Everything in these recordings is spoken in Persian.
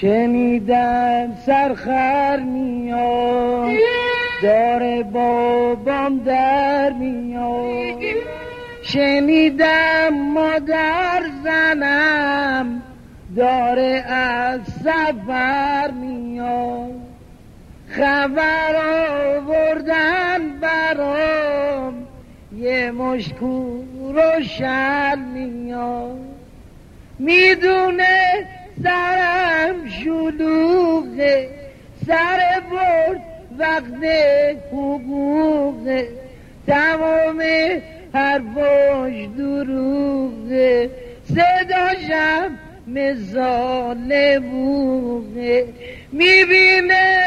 شنیدم سرخر میاد داره بابام در میاد. شنیدم مادر زنم داره از سفر میاد. خبر آوردن برام یه مشکور و شل میاد. می‌دونه سرم شلوغه سر برد وقت حقوقه تمام حرفاش دروغه صداشم مثال بوغه می‌بینه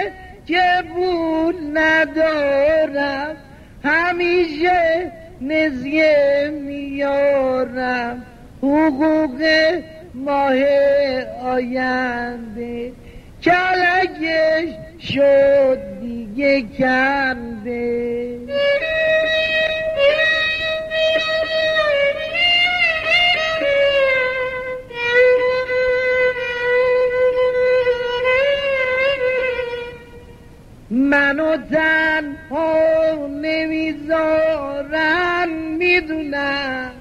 که پول ندارم. همیشه نزیه میارم. حقوق ماه آینده. کلکش شد دیگه کنده. منو تنها نمی‌ذارن می‌دونم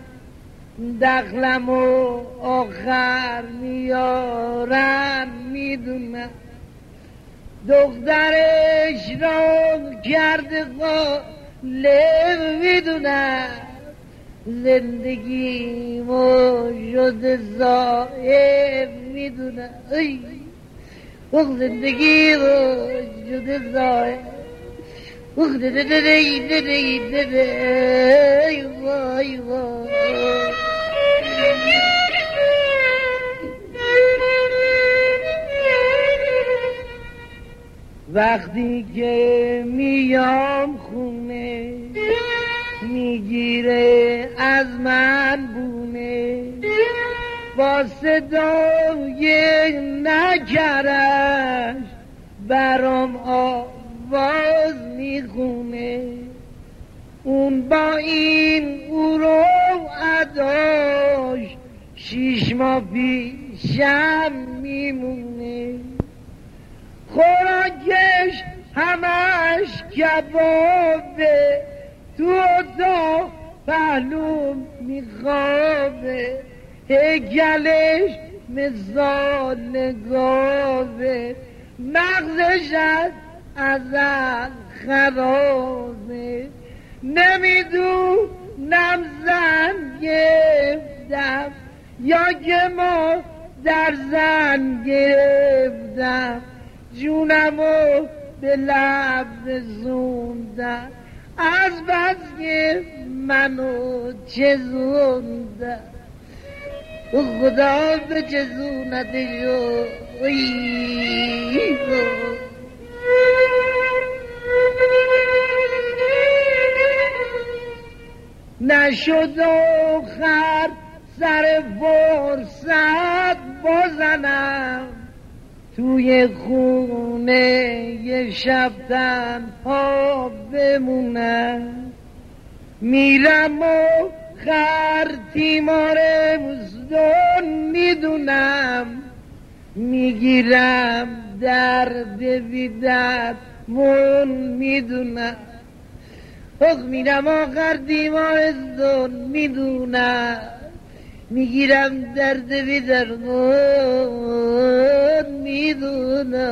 دخلم و آخر میارن می‌دونم. دخترش را کرده قاله می‌دونم. زندگی مو شده زائب می‌دونم. اخ زندگی مو شده زائب اخ ده ده ده ده ده وای وقتی که میام خونه می‌گیره از من بونه با صدای نکرش برام آواز می‌خونه. اون با این او رو اداش شیش ماه پیشم میمونه. خوراکش همش کبابه تو اتاق پهلوم میخوابه. هیکلش مثال گاوه. مغزش از ازل خرابه. نمی‌دونم زن گرفتم یا که ما در زن گرفتم. جونمو به لب زوندم. از بس که منو چزوندم خدا به چزونتشو نشد آخر سر فرصت بازنم توی خونه یه شب تنها بمونم. میرم و خر تیمار مزدون می‌دونم. می‌گیرم درد بیدر مون می‌دونم. اخ میرم آخر دیمار زون می‌دونم. می‌گیرم درد بیدر مون تلامذنا